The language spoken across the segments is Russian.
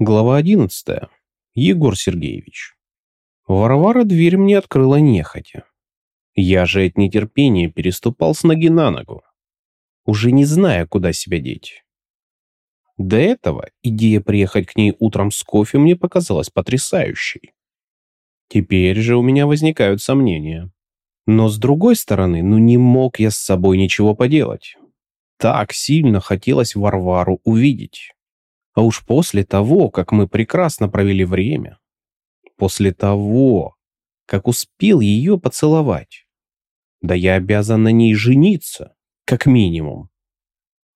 Глава 11. Егор Сергеевич. Варвара дверь мне открыла нехотя. Я же от нетерпения переступал с ноги на ногу, уже не зная, куда себя деть. До этого идея приехать к ней утром с кофе мне показалась потрясающей. Теперь же у меня возникают сомнения. Но с другой стороны, ну не мог я с собой ничего поделать. Так сильно хотелось Варвару увидеть. А уж после того, как мы прекрасно провели время, после того, как успел ее поцеловать, да я обязан на ней жениться, как минимум.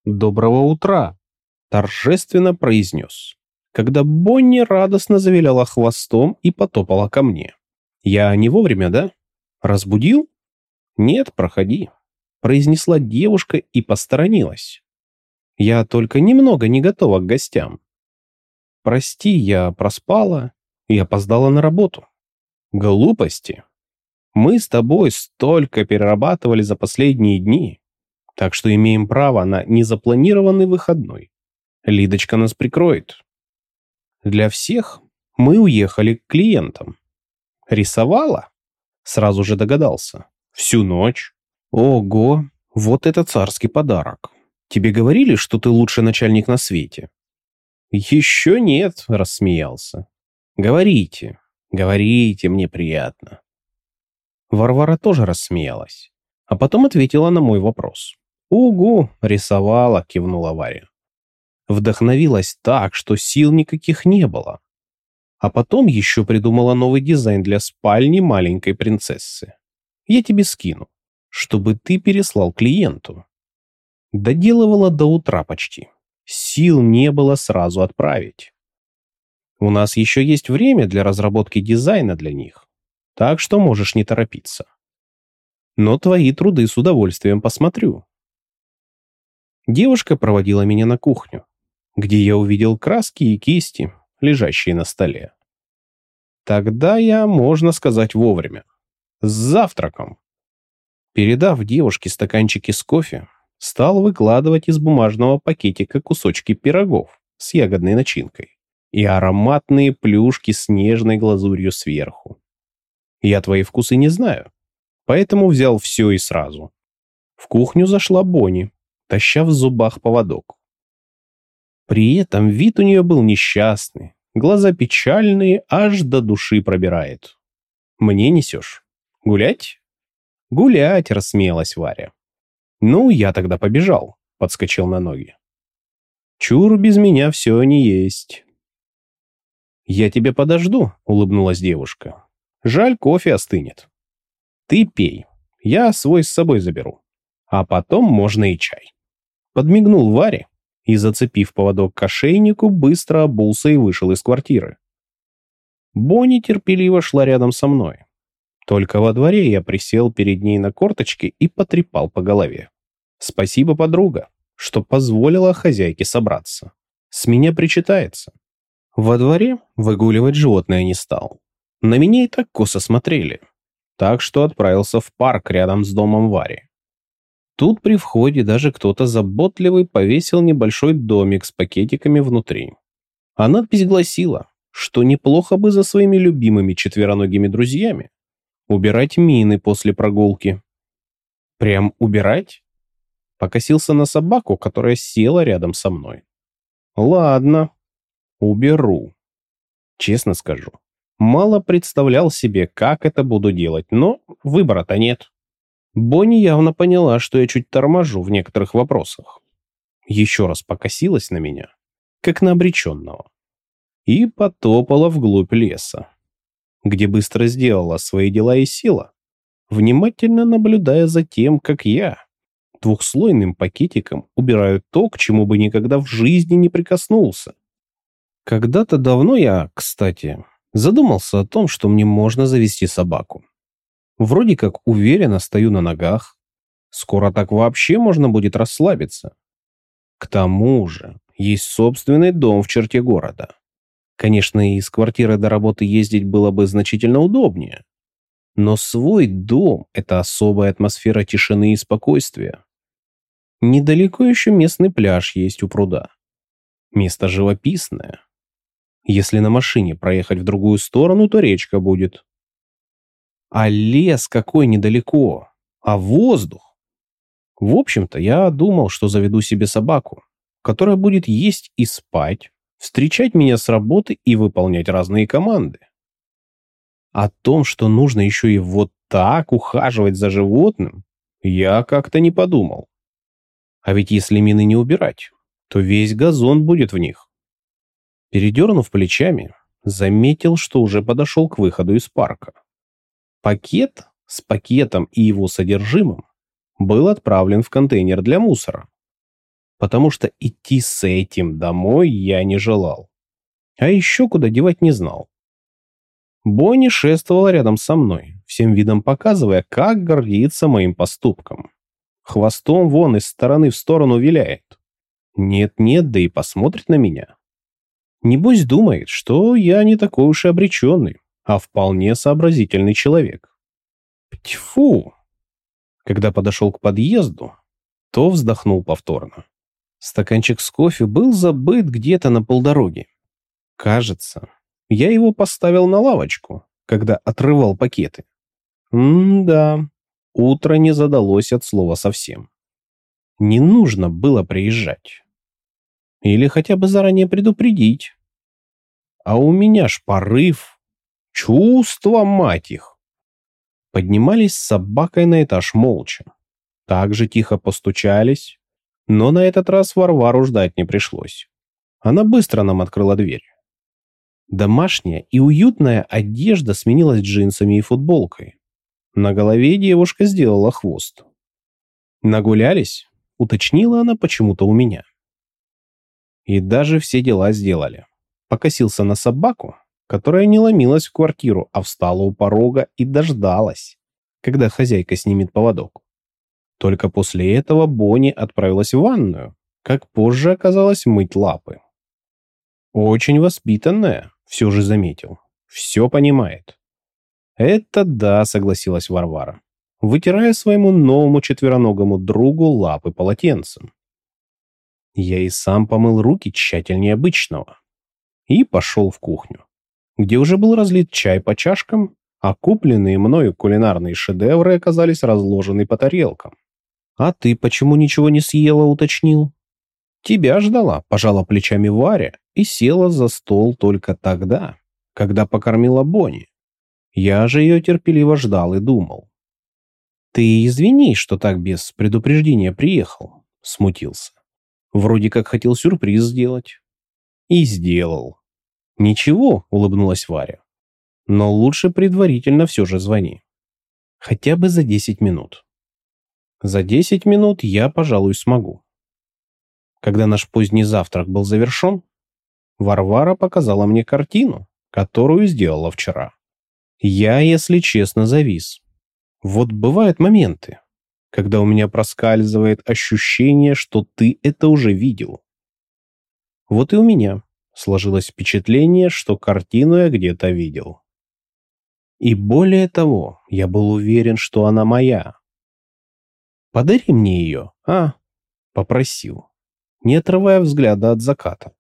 «Доброго утра!» – торжественно произнес, когда Бонни радостно завиляла хвостом и потопала ко мне. «Я не вовремя, да? Разбудил?» «Нет, проходи», – произнесла девушка и посторонилась. Я только немного не готова к гостям. Прости, я проспала и опоздала на работу. Глупости. Мы с тобой столько перерабатывали за последние дни, так что имеем право на незапланированный выходной. Лидочка нас прикроет. Для всех мы уехали к клиентам. Рисовала? Сразу же догадался. Всю ночь. Ого, вот это царский подарок. Тебе говорили, что ты лучший начальник на свете?» «Еще нет», — рассмеялся. «Говорите, говорите, мне приятно». Варвара тоже рассмеялась, а потом ответила на мой вопрос. «Угу, рисовала», — кивнула Варя. Вдохновилась так, что сил никаких не было. А потом еще придумала новый дизайн для спальни маленькой принцессы. Я тебе скину, чтобы ты переслал клиенту. Доделывала до утра почти. Сил не было сразу отправить. У нас еще есть время для разработки дизайна для них, так что можешь не торопиться. Но твои труды с удовольствием посмотрю. Девушка проводила меня на кухню, где я увидел краски и кисти, лежащие на столе. Тогда я, можно сказать, вовремя. С завтраком. Передав девушке стаканчики с кофе, стал выкладывать из бумажного пакетика кусочки пирогов с ягодной начинкой и ароматные плюшки с нежной глазурью сверху. Я твои вкусы не знаю, поэтому взял все и сразу. В кухню зашла Бонни, таща в зубах поводок. При этом вид у нее был несчастный, глаза печальные, аж до души пробирает. «Мне несешь? Гулять?» «Гулять», — рассмеялась Варя. «Ну, я тогда побежал», — подскочил на ноги. «Чур, без меня все не есть». «Я тебя подожду», — улыбнулась девушка. «Жаль, кофе остынет». «Ты пей, я свой с собой заберу. А потом можно и чай». Подмигнул Варе и, зацепив поводок к ошейнику, быстро обулся и вышел из квартиры. Бонни терпеливо шла рядом со мной. Только во дворе я присел перед ней на корточки и потрепал по голове. Спасибо, подруга, что позволила хозяйке собраться. С меня причитается. Во дворе выгуливать животное не стал. На меня и так косо смотрели. Так что отправился в парк рядом с домом Вари. Тут при входе даже кто-то заботливый повесил небольшой домик с пакетиками внутри. А надпись гласила, что неплохо бы за своими любимыми четвероногими друзьями Убирать мины после прогулки. Прям убирать? Покосился на собаку, которая села рядом со мной. Ладно, уберу. Честно скажу, мало представлял себе, как это буду делать, но выбора-то нет. Бонни явно поняла, что я чуть торможу в некоторых вопросах. Еще раз покосилась на меня, как на обреченного, и потопала вглубь леса где быстро сделала свои дела и сила, внимательно наблюдая за тем, как я двухслойным пакетиком убираю то, к чему бы никогда в жизни не прикоснулся. Когда-то давно я, кстати, задумался о том, что мне можно завести собаку. Вроде как уверенно стою на ногах. Скоро так вообще можно будет расслабиться. К тому же есть собственный дом в черте города. Конечно, из квартиры до работы ездить было бы значительно удобнее. Но свой дом – это особая атмосфера тишины и спокойствия. Недалеко еще местный пляж есть у пруда. Место живописное. Если на машине проехать в другую сторону, то речка будет. А лес какой недалеко, а воздух. В общем-то, я думал, что заведу себе собаку, которая будет есть и спать, встречать меня с работы и выполнять разные команды. О том, что нужно еще и вот так ухаживать за животным, я как-то не подумал. А ведь если мины не убирать, то весь газон будет в них. Передернув плечами, заметил, что уже подошел к выходу из парка. Пакет с пакетом и его содержимым был отправлен в контейнер для мусора, потому что идти с этим домой я не желал. А еще куда девать не знал. Бонни шествовала рядом со мной, всем видом показывая, как гордится моим поступком. Хвостом вон из стороны в сторону виляет. Нет-нет, да и посмотрит на меня. Небось думает, что я не такой уж и обреченный, а вполне сообразительный человек. Тьфу! Когда подошел к подъезду, то вздохнул повторно. Стаканчик с кофе был забыт где-то на полдороги. Кажется, я его поставил на лавочку, когда отрывал пакеты. М-да, утро не задалось от слова совсем. Не нужно было приезжать. Или хотя бы заранее предупредить. А у меня ж порыв. Чувства, мать их. Поднимались с собакой на этаж молча. Так же тихо постучались, но на этот раз Варвару ждать не пришлось. Она быстро нам открыла дверь. Домашняя и уютная одежда сменилась джинсами и футболкой. На голове девушка сделала хвост. «Нагулялись?» — уточнила она почему-то у меня. И даже все дела сделали. Покосился на собаку, которая не ломилась в квартиру, а встала у порога и дождалась, когда хозяйка снимет поводок. Только после этого Бонни отправилась в ванную, как позже оказалось мыть лапы. Очень воспитанная, все же заметил. Все понимает. Это да, согласилась Варвара, вытирая своему новому четвероногому другу лапы полотенцем. Я и сам помыл руки тщательнее обычного. И пошел в кухню, где уже был разлит чай по чашкам, а купленные мною кулинарные шедевры оказались разложены по тарелкам. «А ты почему ничего не съела?» — уточнил. «Тебя ждала», — пожала плечами Варя и села за стол только тогда, когда покормила Бонни. Я же ее терпеливо ждал и думал. «Ты извини, что так без предупреждения приехал», — смутился. Вроде как хотел сюрприз сделать. И сделал. Ничего, улыбнулась Варя. Но лучше предварительно все же звони. Хотя бы за 10 минут. За 10 минут я, пожалуй, смогу. Когда наш поздний завтрак был завершен, Варвара показала мне картину, которую сделала вчера. Я, если честно, завис. Вот бывают моменты, когда у меня проскальзывает ощущение, что ты это уже видел. Вот и у меня сложилось впечатление, что картину я где-то видел. И более того, я был уверен, что она моя. «Подари мне ее, а?» — попросил, не отрывая взгляда от заката.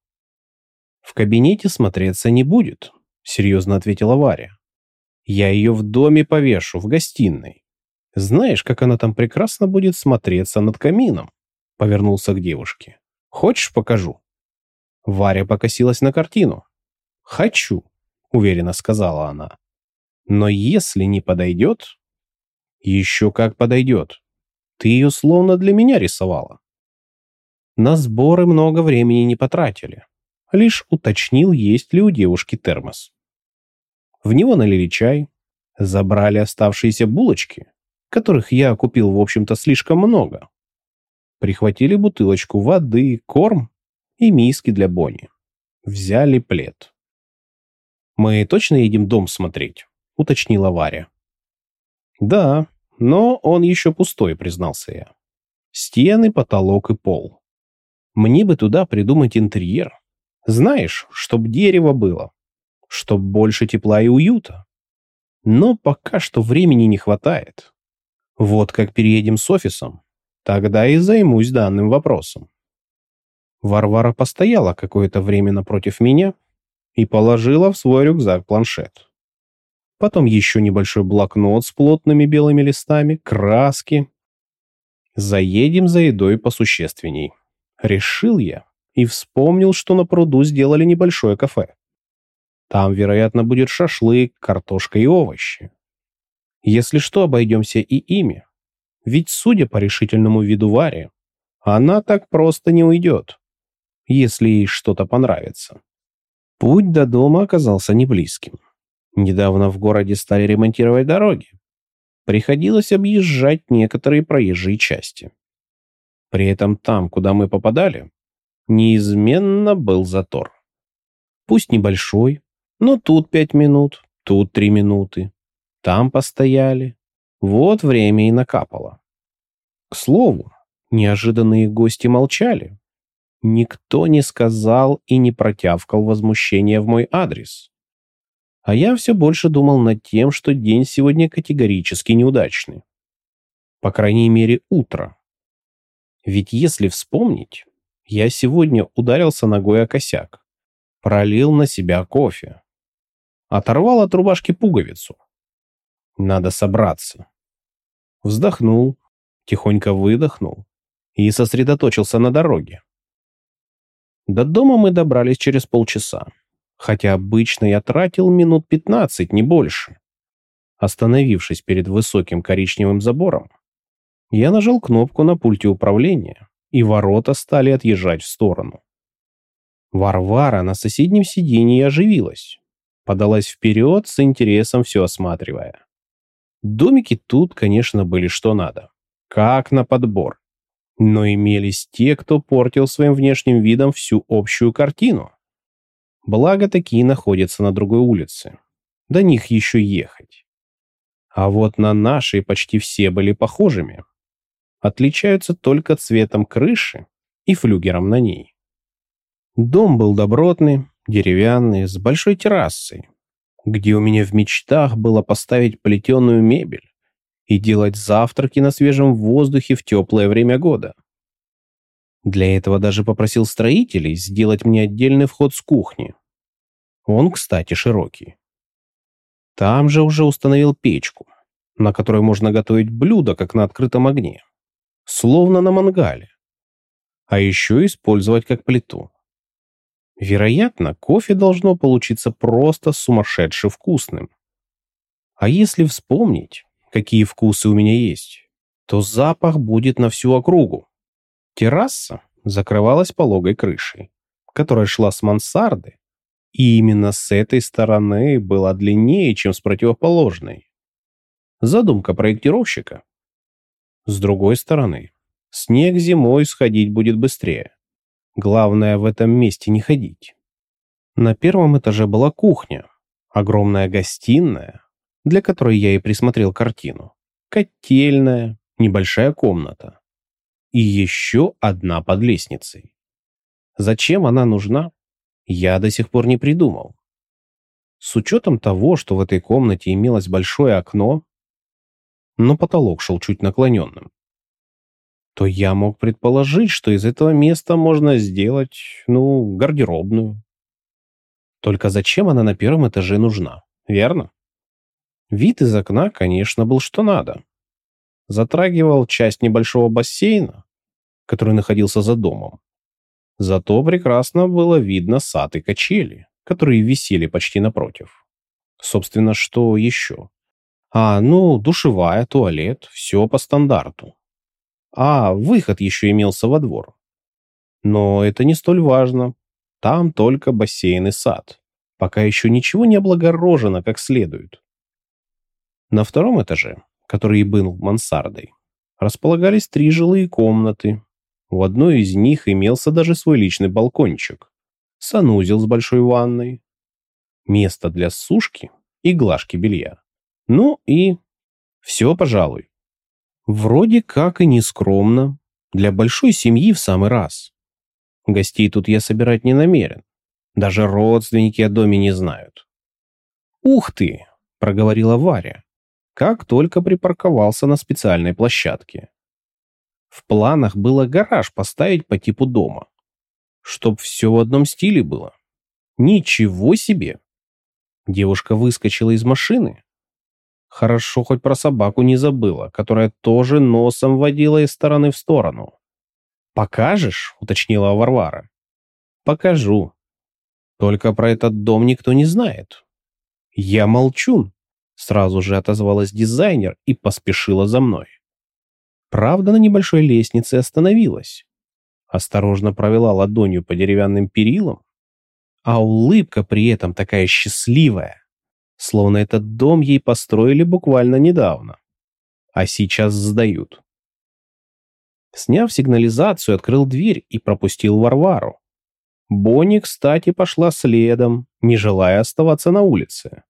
«В кабинете смотреться не будет», — серьезно ответила Варя. «Я ее в доме повешу, в гостиной. Знаешь, как она там прекрасно будет смотреться над камином?» Повернулся к девушке. «Хочешь, покажу?» Варя покосилась на картину. «Хочу», — уверенно сказала она. «Но если не подойдет...» «Еще как подойдет. Ты ее словно для меня рисовала». На сборы много времени не потратили. Лишь уточнил, есть ли у девушки термос. В него налили чай, забрали оставшиеся булочки которых я купил, в общем-то, слишком много. Прихватили бутылочку воды, корм и миски для Бонни. Взяли плед. «Мы точно едем дом смотреть?» — уточнила Варя. «Да, но он еще пустой», — признался я. «Стены, потолок и пол. Мне бы туда придумать интерьер. Знаешь, чтоб дерево было, чтоб больше тепла и уюта. Но пока что времени не хватает. Вот как переедем с офисом, тогда и займусь данным вопросом. Варвара постояла какое-то время напротив меня и положила в свой рюкзак планшет. Потом еще небольшой блокнот с плотными белыми листами, краски. Заедем за едой посущественней. Решил я и вспомнил, что на пруду сделали небольшое кафе. Там, вероятно, будет шашлык, картошка и овощи. Если что, обойдемся и ими. Ведь, судя по решительному виду Вари, она так просто не уйдет, если ей что-то понравится. Путь до дома оказался не близким. Недавно в городе стали ремонтировать дороги. Приходилось объезжать некоторые проезжие части. При этом там, куда мы попадали, неизменно был затор. Пусть небольшой, но тут пять минут, тут три минуты. Там постояли. Вот время и накапало. К слову, неожиданные гости молчали. Никто не сказал и не протявкал возмущения в мой адрес. А я все больше думал над тем, что день сегодня категорически неудачный. По крайней мере, утро. Ведь если вспомнить, я сегодня ударился ногой о косяк, пролил на себя кофе, оторвал от рубашки пуговицу. Надо собраться. Вздохнул, тихонько выдохнул и сосредоточился на дороге. До дома мы добрались через полчаса, хотя обычно я тратил минут 15, не больше. Остановившись перед высоким коричневым забором, я нажал кнопку на пульте управления, и ворота стали отъезжать в сторону. Варвара на соседнем сиденье оживилась, подалась вперед с интересом все осматривая. Домики тут, конечно, были что надо. Как на подбор. Но имелись те, кто портил своим внешним видом всю общую картину. Благо, такие находятся на другой улице. До них еще ехать. А вот на нашей почти все были похожими. Отличаются только цветом крыши и флюгером на ней. Дом был добротный, деревянный, с большой террасой, где у меня в мечтах было поставить плетеную мебель и делать завтраки на свежем воздухе в теплое время года. Для этого даже попросил строителей сделать мне отдельный вход с кухни. Он, кстати, широкий. Там же уже установил печку, на которой можно готовить блюда, как на открытом огне. Словно на мангале. А еще использовать как плиту. Вероятно, кофе должно получиться просто сумасшедше вкусным. А если вспомнить, какие вкусы у меня есть, то запах будет на всю округу. Терраса закрывалась пологой крышей, которая шла с мансарды, и именно с этой стороны была длиннее, чем с противоположной. Задумка проектировщика. С другой стороны, снег зимой сходить будет быстрее. Главное в этом месте не ходить. На первом этаже была кухня, огромная гостиная, для которой я и присмотрел картину, котельная, небольшая комната и еще одна под лестницей. Зачем она нужна, я до сих пор не придумал. С учетом того, что в этой комнате имелось большое окно, но потолок шел чуть наклоненным, то я мог предположить, что из этого места можно сделать, ну, гардеробную. Только зачем она на первом этаже нужна, верно? Вид из окна, конечно, был что надо. Затрагивал часть небольшого бассейна, который находился за домом. Зато прекрасно было видно сад и качели, которые висели почти напротив. Собственно, что еще? А, ну, душевая, туалет, все по стандарту. А, выход еще имелся во двор. Но это не столь важно. Там только бассейн и сад. Пока еще ничего не облагорожено как следует. На втором этаже, который был мансардой, располагались три жилые комнаты. В одной из них имелся даже свой личный балкончик, санузел с большой ванной, место для сушки и глажки белья. Ну и все, пожалуй. Вроде как и не скромно. Для большой семьи в самый раз. Гостей тут я собирать не намерен. Даже родственники о доме не знают. «Ух ты!» — проговорила Варя, как только припарковался на специальной площадке. В планах было гараж поставить по типу дома. Чтоб все в одном стиле было. Ничего себе! Девушка выскочила из машины. Хорошо, хоть про собаку не забыла, которая тоже носом водила из стороны в сторону. «Покажешь?» — уточнила Варвара. «Покажу. Только про этот дом никто не знает». «Я молчун», — сразу же отозвалась дизайнер и поспешила за мной. Правда, на небольшой лестнице остановилась. Осторожно провела ладонью по деревянным перилам, а улыбка при этом такая счастливая, словно этот дом ей построили буквально недавно, а сейчас сдают. Сняв сигнализацию, открыл дверь и пропустил Варвару. Бонни, кстати, пошла следом, не желая оставаться на улице.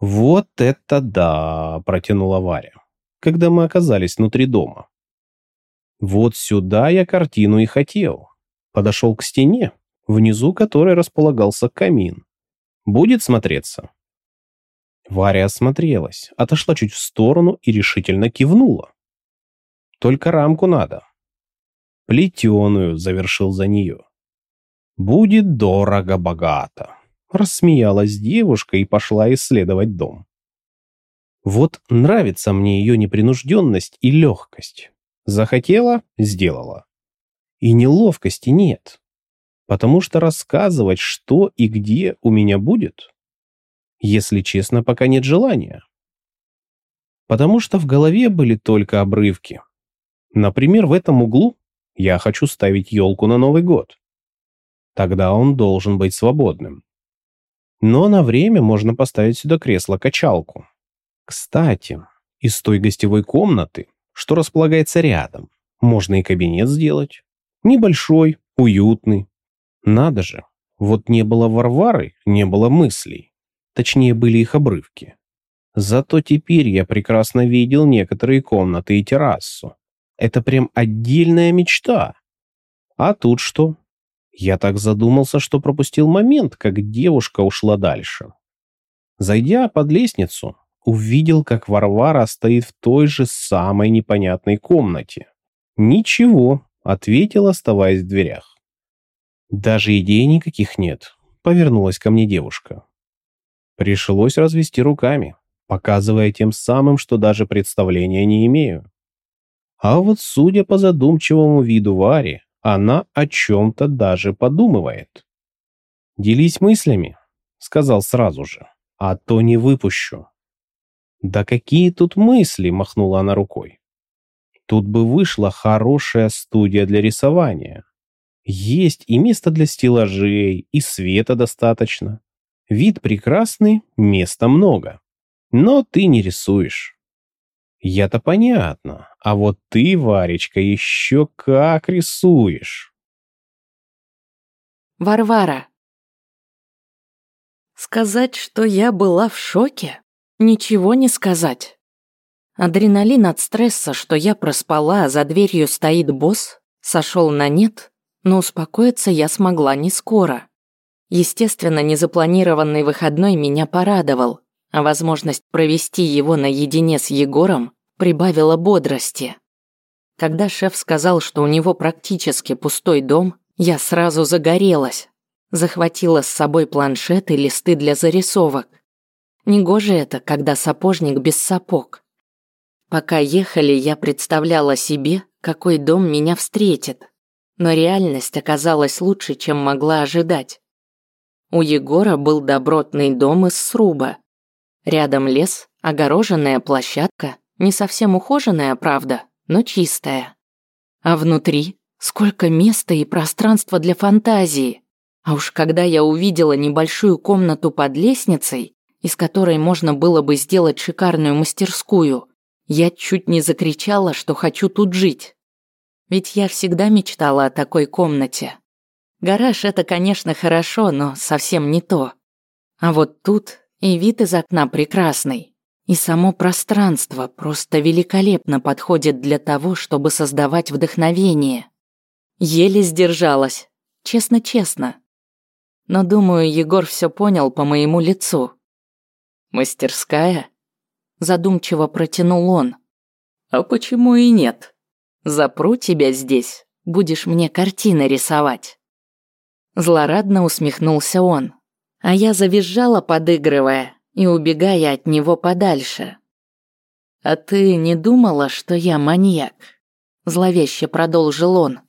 «Вот это да!» – протянула Варя, когда мы оказались внутри дома. «Вот сюда я картину и хотел. Подошел к стене, внизу которой располагался камин. Будет смотреться?» Варя осмотрелась, отошла чуть в сторону и решительно кивнула. «Только рамку надо». «Плетеную», — завершил за нее. «Будет дорого-богато», — рассмеялась девушка и пошла исследовать дом. Вот нравится мне ее непринужденность и легкость. Захотела — сделала. И неловкости нет, потому что рассказывать, что и где у меня будет, если честно, пока нет желания. Потому что в голове были только обрывки. Например, в этом углу я хочу ставить елку на Новый год. Тогда он должен быть свободным. Но на время можно поставить сюда кресло-качалку. Кстати, из той гостевой комнаты, что располагается рядом, можно и кабинет сделать. Небольшой, уютный. Надо же, вот не было Варвары, не было мыслей. Точнее, были их обрывки. Зато теперь я прекрасно видел некоторые комнаты и террасу. Это прям отдельная мечта. А тут что? Я так задумался, что пропустил момент, как девушка ушла дальше. Зайдя под лестницу, увидел, как Варвара стоит в той же самой непонятной комнате. «Ничего», — ответил, оставаясь в дверях. «Даже идей никаких нет», — повернулась ко мне девушка. Пришлось развести руками, показывая тем самым, что даже представления не имею. А вот судя по задумчивому виду Вари, она о чем-то даже подумывает. «Делись мыслями», — сказал сразу же, — «а то не выпущу». «Да какие тут мысли?» — махнула она рукой. «Тут бы вышла хорошая студия для рисования. Есть и место для стеллажей, и света достаточно. Вид прекрасный, места много. Но ты не рисуешь. Я-то понятно, а вот ты, Варечка, еще как рисуешь. Варвара. Сказать, что я была в шоке? Ничего не сказать. Адреналин от стресса, что я проспала, а за дверью стоит босс, сошел на нет, но успокоиться я смогла не скоро. Естественно, незапланированный выходной меня порадовал, а возможность провести его наедине с Егором прибавила бодрости. Когда шеф сказал, что у него практически пустой дом, я сразу загорелась. Захватила с собой планшет и листы для зарисовок. Негоже это, когда сапожник без сапог. Пока ехали, я представляла себе, какой дом меня встретит. Но реальность оказалась лучше, чем могла ожидать. У Егора был добротный дом из сруба. Рядом лес, огороженная площадка, не совсем ухоженная, правда, но чистая. А внутри сколько места и пространства для фантазии. А уж когда я увидела небольшую комнату под лестницей, из которой можно было бы сделать шикарную мастерскую, я чуть не закричала, что хочу тут жить. Ведь я всегда мечтала о такой комнате. Гараж — это, конечно, хорошо, но совсем не то. А вот тут и вид из окна прекрасный, и само пространство просто великолепно подходит для того, чтобы создавать вдохновение. Еле сдержалась, честно-честно. Но, думаю, Егор все понял по моему лицу. «Мастерская?» Задумчиво протянул он. «А почему и нет? Запру тебя здесь, будешь мне картины рисовать». Злорадно усмехнулся он. А я завизжала, подыгрывая, и убегая от него подальше. «А ты не думала, что я маньяк?» Зловеще продолжил он.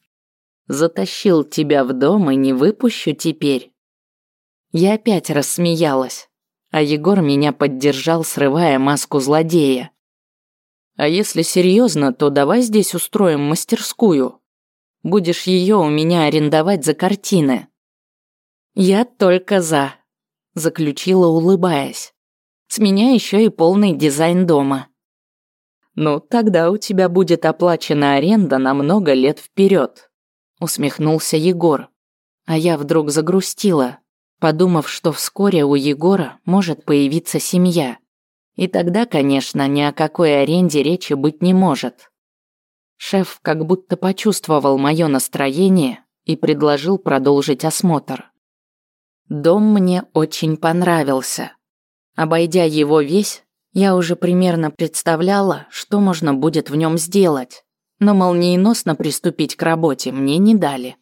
«Затащил тебя в дом и не выпущу теперь». Я опять рассмеялась, а Егор меня поддержал, срывая маску злодея. «А если серьезно, то давай здесь устроим мастерскую. Будешь ее у меня арендовать за картины». «Я только за», – заключила, улыбаясь. «С меня еще и полный дизайн дома». «Ну, тогда у тебя будет оплачена аренда на много лет вперед», – усмехнулся Егор. А я вдруг загрустила, подумав, что вскоре у Егора может появиться семья. И тогда, конечно, ни о какой аренде речи быть не может. Шеф как будто почувствовал мое настроение и предложил продолжить осмотр. Дом мне очень понравился. Обойдя его весь, я уже примерно представляла, что можно будет в нем сделать, но молниеносно приступить к работе мне не дали.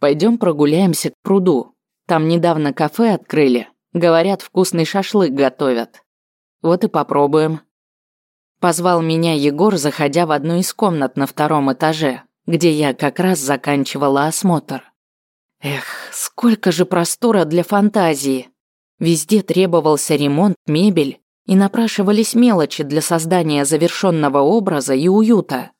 Пойдем прогуляемся к пруду. Там недавно кафе открыли. Говорят, вкусный шашлык готовят. Вот и попробуем. Позвал меня Егор, заходя в одну из комнат на втором этаже, где я как раз заканчивала осмотр. Эх, сколько же простора для фантазии. Везде требовался ремонт, мебель, и напрашивались мелочи для создания завершенного образа и уюта.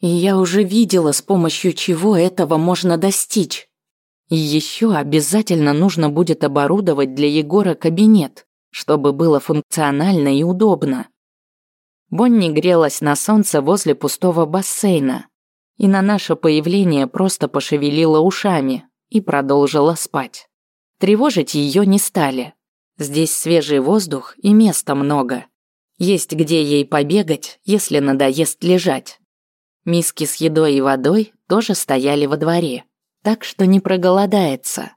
И я уже видела, с помощью чего этого можно достичь. И еще обязательно нужно будет оборудовать для Егора кабинет, чтобы было функционально и удобно. Бонни грелась на солнце возле пустого бассейна и на наше появление просто пошевелила ушами и продолжила спать. Тревожить ее не стали. Здесь свежий воздух и места много. Есть где ей побегать, если надоест лежать. Миски с едой и водой тоже стояли во дворе, так что не проголодается.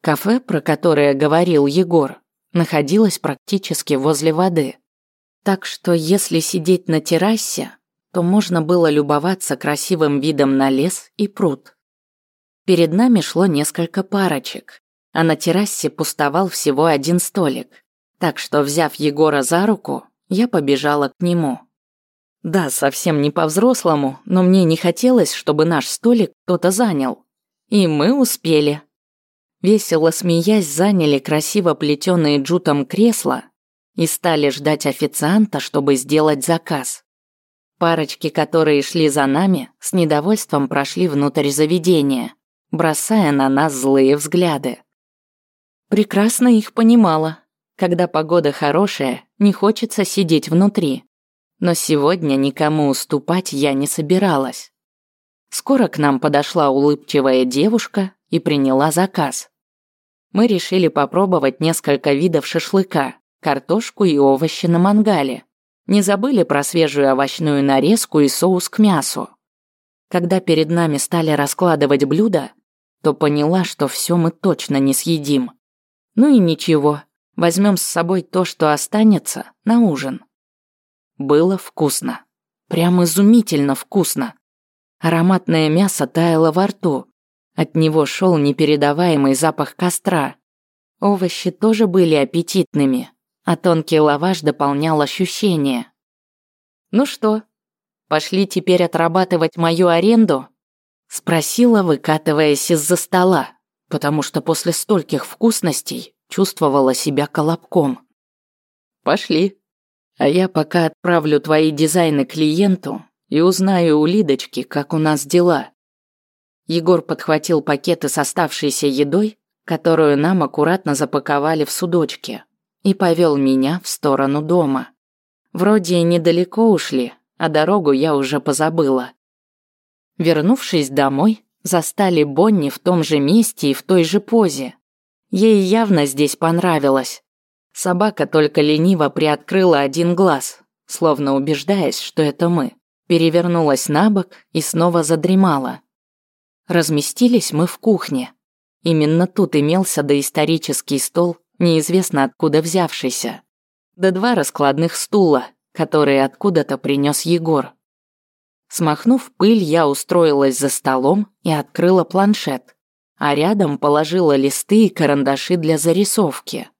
Кафе, про которое говорил Егор, находилось практически возле воды. Так что если сидеть на террасе, то можно было любоваться красивым видом на лес и пруд. Перед нами шло несколько парочек, а на террасе пустовал всего один столик. Так что, взяв Егора за руку, я побежала к нему. Да, совсем не по-взрослому, но мне не хотелось, чтобы наш столик кто-то занял. И мы успели. Весело смеясь, заняли красиво плетеные джутом кресла и стали ждать официанта, чтобы сделать заказ. Парочки, которые шли за нами, с недовольством прошли внутрь заведения, бросая на нас злые взгляды. Прекрасно их понимала. Когда погода хорошая, не хочется сидеть внутри. Но сегодня никому уступать я не собиралась. Скоро к нам подошла улыбчивая девушка и приняла заказ. Мы решили попробовать несколько видов шашлыка, картошку и овощи на мангале. Не забыли про свежую овощную нарезку и соус к мясу. Когда перед нами стали раскладывать блюда, то поняла, что все мы точно не съедим. Ну и ничего, возьмем с собой то, что останется, на ужин. Было вкусно. Прям изумительно вкусно. Ароматное мясо таяло во рту. От него шел непередаваемый запах костра. Овощи тоже были аппетитными, а тонкий лаваш дополнял ощущения. «Ну что, пошли теперь отрабатывать мою аренду?» Спросила, выкатываясь из-за стола потому что после стольких вкусностей чувствовала себя колобком. Пошли. А я пока отправлю твои дизайны клиенту и узнаю у Лидочки, как у нас дела. Егор подхватил пакеты с оставшейся едой, которую нам аккуратно запаковали в судочке, и повел меня в сторону дома. Вроде и недалеко ушли, а дорогу я уже позабыла. Вернувшись домой, Застали Бонни в том же месте и в той же позе. Ей явно здесь понравилось. Собака только лениво приоткрыла один глаз, словно убеждаясь, что это мы. Перевернулась на бок и снова задремала. Разместились мы в кухне. Именно тут имелся доисторический стол, неизвестно откуда взявшийся. Да два раскладных стула, которые откуда-то принес Егор. Смахнув пыль, я устроилась за столом и открыла планшет. а рядом положила листы и карандаши для зарисовки.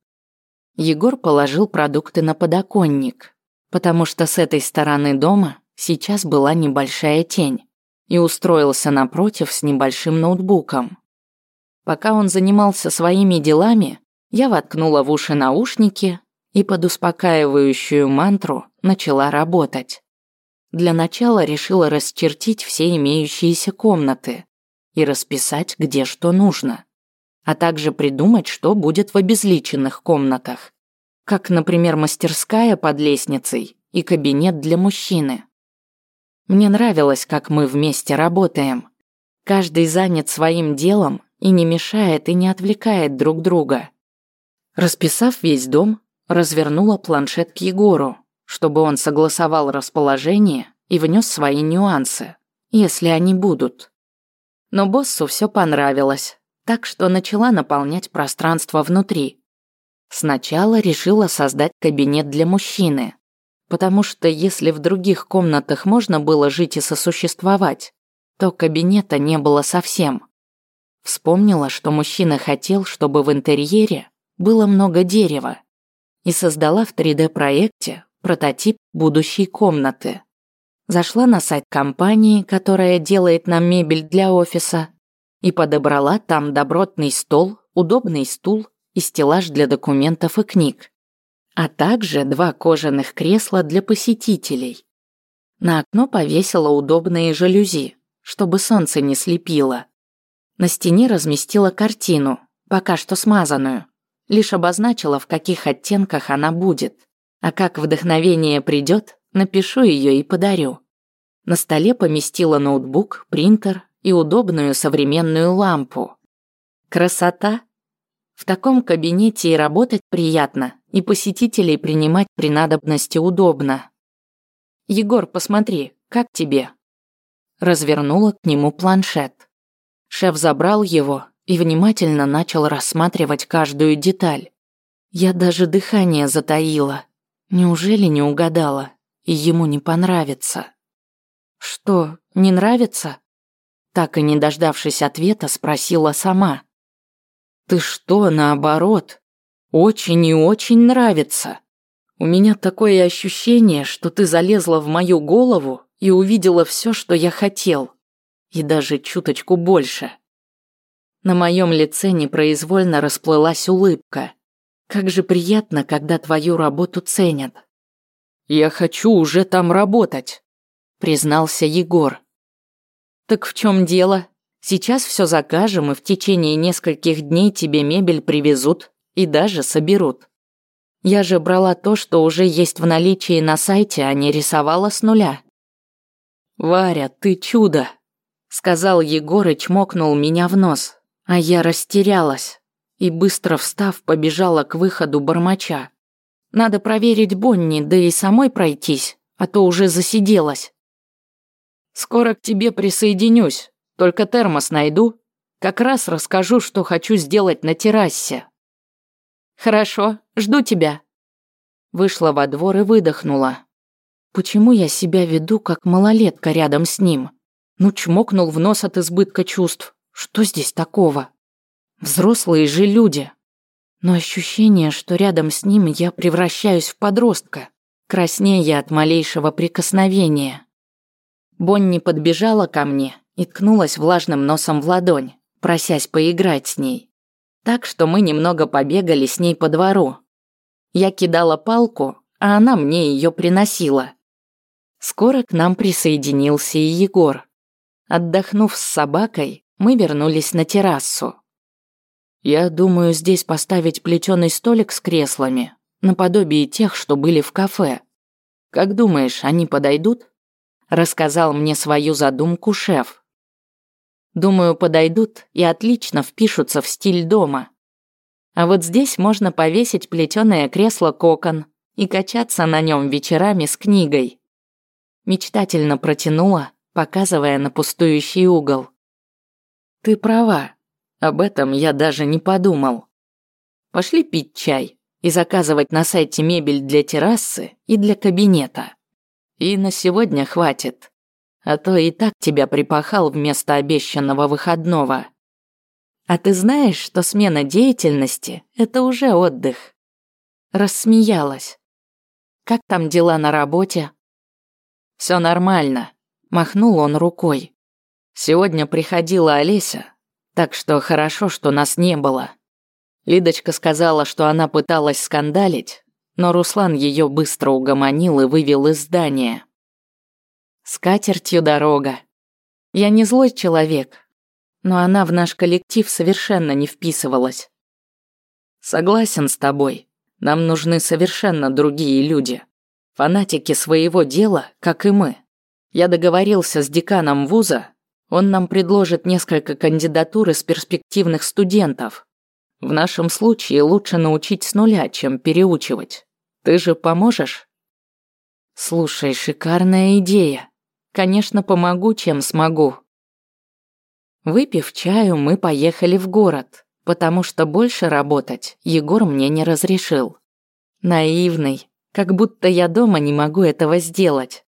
Егор положил продукты на подоконник, потому что с этой стороны дома сейчас была небольшая тень, и устроился напротив с небольшим ноутбуком. Пока он занимался своими делами, я воткнула в уши наушники и под успокаивающую мантру начала работать. Для начала решила расчертить все имеющиеся комнаты и расписать, где что нужно, а также придумать, что будет в обезличенных комнатах, как, например, мастерская под лестницей и кабинет для мужчины. Мне нравилось, как мы вместе работаем. Каждый занят своим делом и не мешает и не отвлекает друг друга. Расписав весь дом, развернула планшет к Егору, чтобы он согласовал расположение и внес свои нюансы, если они будут. Но боссу все понравилось, так что начала наполнять пространство внутри. Сначала решила создать кабинет для мужчины, потому что если в других комнатах можно было жить и сосуществовать, то кабинета не было совсем. Вспомнила, что мужчина хотел, чтобы в интерьере было много дерева, и создала в 3D-проекте прототип будущей комнаты. Зашла на сайт компании, которая делает нам мебель для офиса, и подобрала там добротный стол, удобный стул и стеллаж для документов и книг, а также два кожаных кресла для посетителей. На окно повесила удобные жалюзи, чтобы солнце не слепило. На стене разместила картину, пока что смазанную, лишь обозначила, в каких оттенках она будет. А как вдохновение придет, напишу ее и подарю. На столе поместила ноутбук, принтер и удобную современную лампу. Красота! В таком кабинете и работать приятно, и посетителей принимать при надобности удобно. «Егор, посмотри, как тебе?» Развернула к нему планшет. Шеф забрал его и внимательно начал рассматривать каждую деталь. Я даже дыхание затаила. Неужели не угадала, и ему не понравится? Что, не нравится? Так и не дождавшись ответа, спросила сама. Ты что, наоборот? Очень и очень нравится. У меня такое ощущение, что ты залезла в мою голову и увидела все, что я хотел. И даже чуточку больше. На моем лице непроизвольно расплылась улыбка. Как же приятно, когда твою работу ценят. Я хочу уже там работать, признался Егор. Так в чем дело? Сейчас все закажем и в течение нескольких дней тебе мебель привезут и даже соберут. Я же брала то, что уже есть в наличии на сайте, а не рисовала с нуля. Варя, ты чудо, сказал Егор и чмокнул меня в нос. А я растерялась и, быстро встав, побежала к выходу бормоча. Надо проверить Бонни, да и самой пройтись, а то уже засиделась. Скоро к тебе присоединюсь, только термос найду. Как раз расскажу, что хочу сделать на террасе. Хорошо, жду тебя. Вышла во двор и выдохнула. Почему я себя веду, как малолетка рядом с ним? Ну, чмокнул в нос от избытка чувств. Что здесь такого? Взрослые же люди. Но ощущение, что рядом с ним я превращаюсь в подростка, краснея от малейшего прикосновения. Бонни подбежала ко мне и ткнулась влажным носом в ладонь, просясь поиграть с ней. Так что мы немного побегали с ней по двору. Я кидала палку, а она мне ее приносила. Скоро к нам присоединился и Егор. Отдохнув с собакой, мы вернулись на террасу. Я думаю здесь поставить плетеный столик с креслами, наподобие тех, что были в кафе. Как думаешь, они подойдут? Рассказал мне свою задумку шеф. Думаю, подойдут и отлично впишутся в стиль дома. А вот здесь можно повесить плетеное кресло-кокон и качаться на нем вечерами с книгой. Мечтательно протянула, показывая на пустующий угол. Ты права. Об этом я даже не подумал. Пошли пить чай и заказывать на сайте мебель для террасы и для кабинета. И на сегодня хватит. А то и так тебя припахал вместо обещанного выходного. А ты знаешь, что смена деятельности – это уже отдых?» Рассмеялась. «Как там дела на работе?» «Все нормально», – махнул он рукой. «Сегодня приходила Олеся, так что хорошо, что нас не было». Лидочка сказала, что она пыталась скандалить, но Руслан ее быстро угомонил и вывел из здания. С катертью дорога. Я не злой человек, но она в наш коллектив совершенно не вписывалась. Согласен с тобой. Нам нужны совершенно другие люди. Фанатики своего дела, как и мы. Я договорился с деканом вуза, он нам предложит несколько кандидатур из перспективных студентов. В нашем случае лучше научить с нуля, чем переучивать. Ты же поможешь? Слушай, шикарная идея. Конечно, помогу, чем смогу. Выпив чаю, мы поехали в город, потому что больше работать Егор мне не разрешил. Наивный, как будто я дома не могу этого сделать.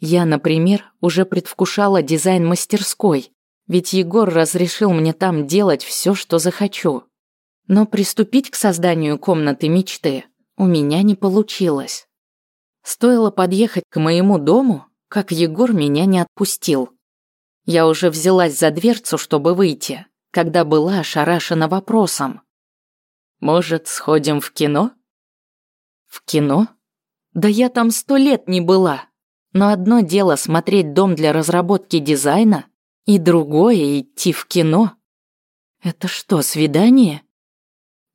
Я, например, уже предвкушала дизайн мастерской, ведь Егор разрешил мне там делать все, что захочу. Но приступить к созданию комнаты мечты у меня не получилось. Стоило подъехать к моему дому, как Егор меня не отпустил. Я уже взялась за дверцу, чтобы выйти, когда была ошарашена вопросом. «Может, сходим в кино?» «В кино? Да я там сто лет не была. Но одно дело смотреть дом для разработки дизайна, и другое идти в кино. Это что, свидание?»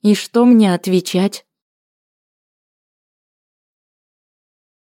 И что мне отвечать?